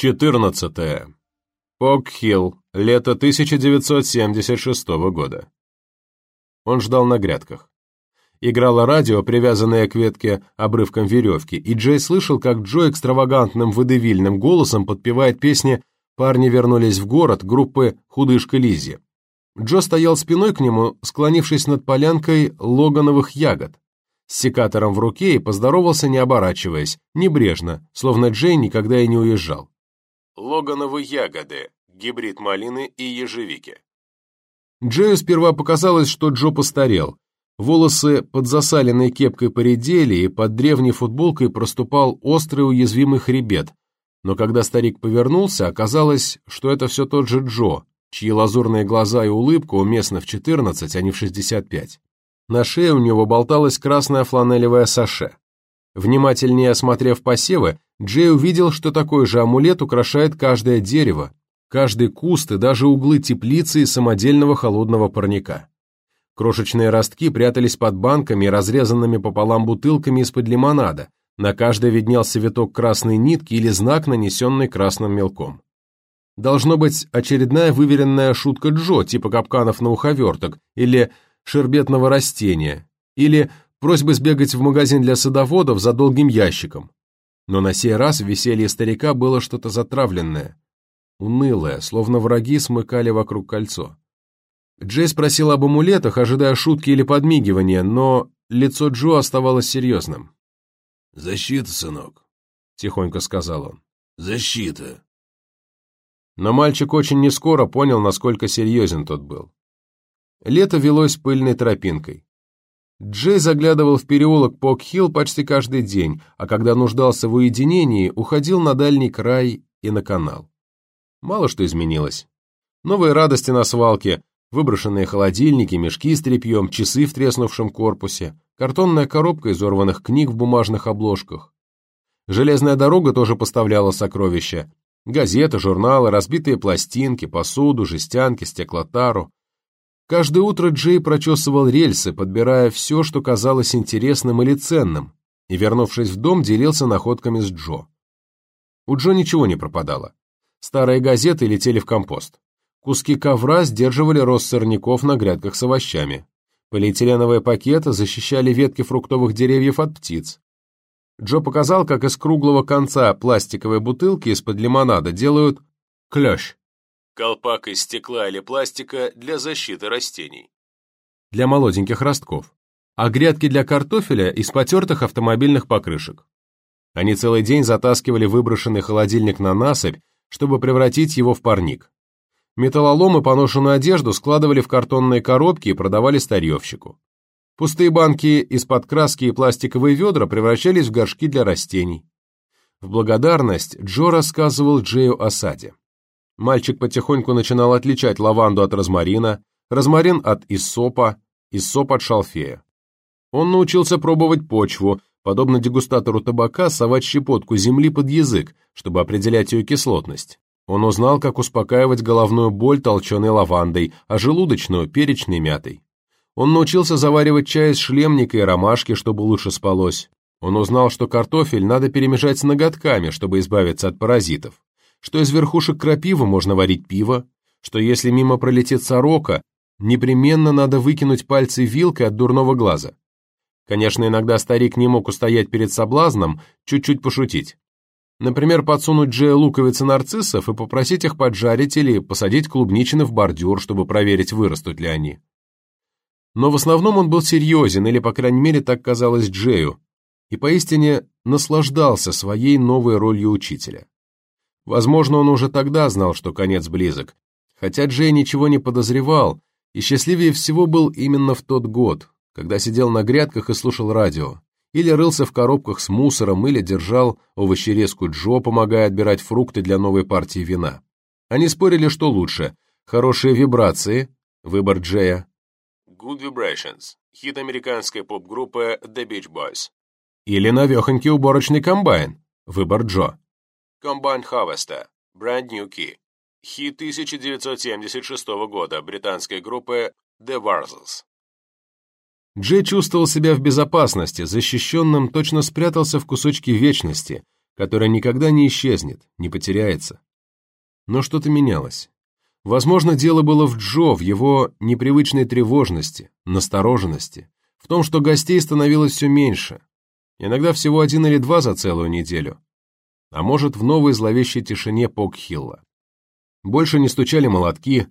14. Пок-Хилл, лето 1976 года. Он ждал на грядках. Играло радио, привязанное к ветке обрывком веревки, и Джей слышал, как Джо экстравагантным выдавильным голосом подпевает песни «Парни вернулись в город» группы «Худышка Лизи». Джо стоял спиной к нему, склонившись над полянкой логановых ягод, с секатором в руке и поздоровался, не оборачиваясь, небрежно, словно Джей никогда и не уезжал. Логановы ягоды, гибрид малины и ежевики. Джею сперва показалось, что Джо постарел. Волосы под засаленной кепкой поредели, и под древней футболкой проступал острый уязвимый хребет. Но когда старик повернулся, оказалось, что это все тот же Джо, чьи лазурные глаза и улыбка уместны в 14, а не в 65. На шее у него болталась красная фланелевая саше. Внимательнее осмотрев посевы, Джей увидел, что такой же амулет украшает каждое дерево, каждый куст и даже углы теплицы и самодельного холодного парника. Крошечные ростки прятались под банками и разрезанными пополам бутылками из-под лимонада, на каждой виднелся виток красной нитки или знак, нанесенный красным мелком. Должно быть очередная выверенная шутка Джо, типа капканов на уховерток, или шербетного растения, или просьбы сбегать в магазин для садоводов за долгим ящиком. Но на сей раз в веселье старика было что-то затравленное, унылое, словно враги смыкали вокруг кольцо. Джей спросил об амулетах, ожидая шутки или подмигивания, но лицо Джо оставалось серьезным. «Защита, сынок», — тихонько сказал он. «Защита». Но мальчик очень нескоро понял, насколько серьезен тот был. Лето велось пыльной тропинкой. Джей заглядывал в переулок Пок-Хилл почти каждый день, а когда нуждался в уединении, уходил на дальний край и на канал. Мало что изменилось. Новые радости на свалке, выброшенные холодильники, мешки с тряпьем, часы в треснувшем корпусе, картонная коробка изорванных книг в бумажных обложках. Железная дорога тоже поставляла сокровища. Газеты, журналы, разбитые пластинки, посуду, жестянки, стеклотару. Каждое утро Джей прочесывал рельсы, подбирая все, что казалось интересным или ценным, и, вернувшись в дом, делился находками с Джо. У Джо ничего не пропадало. Старые газеты летели в компост. Куски ковра сдерживали рост сорняков на грядках с овощами. Полиэтиленовые пакеты защищали ветки фруктовых деревьев от птиц. Джо показал, как из круглого конца пластиковой бутылки из-под лимонада делают клёш колпак из стекла или пластика для защиты растений. Для молоденьких ростков. А грядки для картофеля из потертых автомобильных покрышек. Они целый день затаскивали выброшенный холодильник на насыпь, чтобы превратить его в парник. Металлолом и поношенную одежду складывали в картонные коробки и продавали старьевщику. Пустые банки из-под краски и пластиковые ведра превращались в горшки для растений. В благодарность Джо рассказывал Джею о саде. Мальчик потихоньку начинал отличать лаванду от розмарина, розмарин от иссопа, иссоп от шалфея. Он научился пробовать почву, подобно дегустатору табака, совать щепотку земли под язык, чтобы определять ее кислотность. Он узнал, как успокаивать головную боль толченой лавандой, а желудочную – перечной мятой. Он научился заваривать чай из шлемника и ромашки, чтобы лучше спалось. Он узнал, что картофель надо перемежать с ноготками, чтобы избавиться от паразитов что из верхушек крапивы можно варить пиво, что если мимо пролетит сорока, непременно надо выкинуть пальцы вилкой от дурного глаза. Конечно, иногда старик не мог устоять перед соблазном чуть-чуть пошутить. Например, подсунуть Джея луковицы нарциссов и попросить их поджарить или посадить клубничины в бордюр, чтобы проверить, вырастут ли они. Но в основном он был серьезен, или, по крайней мере, так казалось Джею, и поистине наслаждался своей новой ролью учителя. Возможно, он уже тогда знал, что конец близок, хотя Джей ничего не подозревал, и счастливее всего был именно в тот год, когда сидел на грядках и слушал радио, или рылся в коробках с мусором, или держал овощерезку Джо, помогая отбирать фрукты для новой партии вина. Они спорили, что лучше – хорошие вибрации, выбор Джея, Good Vibrations, хит американской поп-группы The Beach Boys, или навехонький уборочный комбайн, выбор Джо. Combine Harvester, Brand New Key. Хит 1976 года британской группы The Warzels. Джей чувствовал себя в безопасности, защищенным точно спрятался в кусочке вечности, которая никогда не исчезнет, не потеряется. Но что-то менялось. Возможно, дело было в Джо, в его непривычной тревожности, настороженности, в том, что гостей становилось все меньше, иногда всего один или два за целую неделю, а может, в новой зловещей тишине Покхилла. Больше не стучали молотки,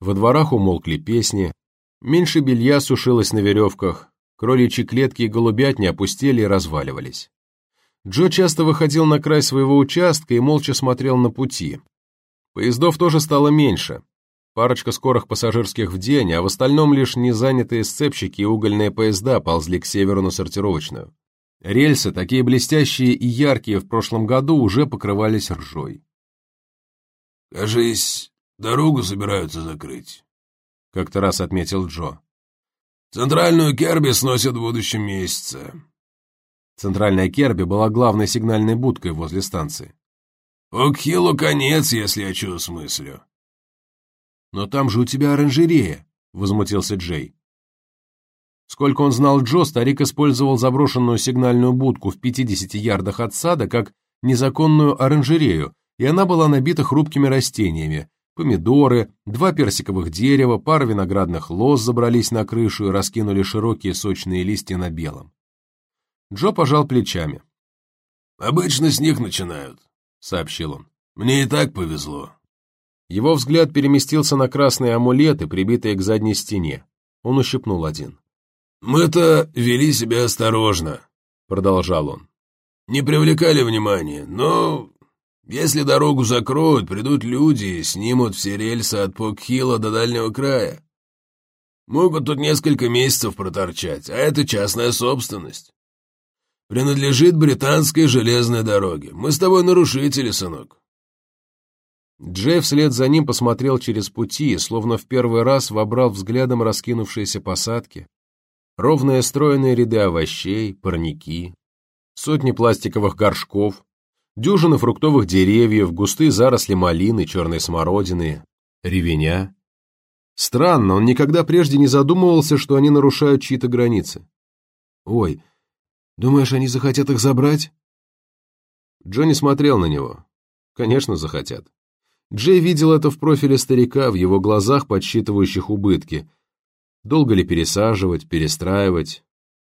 во дворах умолкли песни, меньше белья сушилось на веревках, кроличьи клетки и голубятни опустели и разваливались. Джо часто выходил на край своего участка и молча смотрел на пути. Поездов тоже стало меньше. Парочка скорых пассажирских в день, а в остальном лишь незанятые сцепщики и угольные поезда ползли к северу на сортировочную. Рельсы, такие блестящие и яркие в прошлом году, уже покрывались ржой. «Кажись, дорогу собираются закрыть», — как-то раз отметил Джо. «Центральную Керби сносят в будущем месяце». Центральная Керби была главной сигнальной будкой возле станции. «Окхилу конец, если я чего смыслю». «Но там же у тебя оранжерея», — возмутился Джей. Сколько он знал Джо, старик использовал заброшенную сигнальную будку в 50 ярдах от сада как незаконную оранжерею, и она была набита хрупкими растениями. Помидоры, два персиковых дерева, пара виноградных лоз забрались на крышу и раскинули широкие сочные листья на белом. Джо пожал плечами. «Обычно с них начинают», — сообщил он. «Мне и так повезло». Его взгляд переместился на красные амулеты, прибитые к задней стене. Он ущипнул один. «Мы-то вели себя осторожно», — продолжал он. «Не привлекали внимания, но если дорогу закроют, придут люди и снимут все рельсы от Покхила до дальнего края. Могут тут несколько месяцев проторчать, а это частная собственность. Принадлежит британской железной дороге. Мы с тобой нарушители, сынок». Джей вслед за ним посмотрел через пути, словно в первый раз вобрал взглядом раскинувшиеся посадки, ровные стройные ряды овощей, парники, сотни пластиковых горшков, дюжины фруктовых деревьев, густые заросли малины, черной смородины, ревеня. Странно, он никогда прежде не задумывался, что они нарушают чьи-то границы. «Ой, думаешь, они захотят их забрать?» Джонни смотрел на него. «Конечно, захотят». Джей видел это в профиле старика, в его глазах, подсчитывающих убытки – Долго ли пересаживать, перестраивать?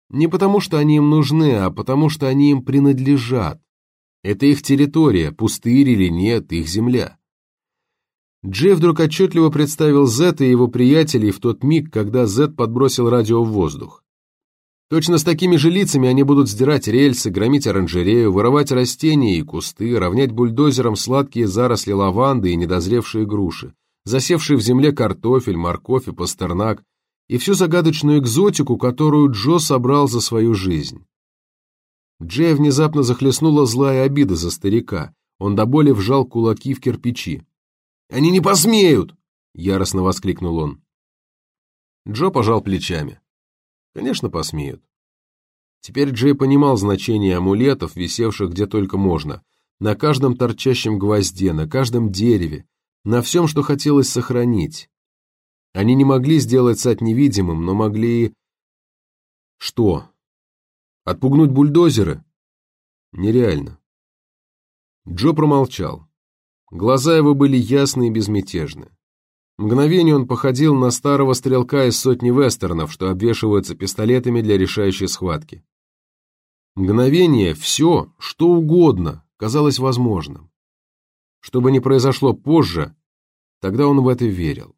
Не потому, что они им нужны, а потому, что они им принадлежат. Это их территория, пустырь или нет, их земля. Джей вдруг отчетливо представил Зет и его приятелей в тот миг, когда Зет подбросил радио в воздух. Точно с такими же лицами они будут сдирать рельсы, громить оранжерею, вырывать растения и кусты, равнять бульдозером сладкие заросли лаванды и недозревшие груши, засевшие в земле картофель, морковь и пастернак, и всю загадочную экзотику, которую Джо собрал за свою жизнь. Джея внезапно захлестнула злая обида за старика. Он до боли вжал кулаки в кирпичи. «Они не посмеют!» — яростно воскликнул он. Джо пожал плечами. «Конечно, посмеют». Теперь Джей понимал значение амулетов, висевших где только можно, на каждом торчащем гвозде, на каждом дереве, на всем, что хотелось сохранить. Они не могли сделать сад невидимым, но могли... Что? Отпугнуть бульдозеры? Нереально. Джо промолчал. Глаза его были ясны и безмятежны. Мгновение он походил на старого стрелка из сотни вестернов, что обвешиваются пистолетами для решающей схватки. Мгновение все, что угодно, казалось возможным. Что бы ни произошло позже, тогда он в это верил.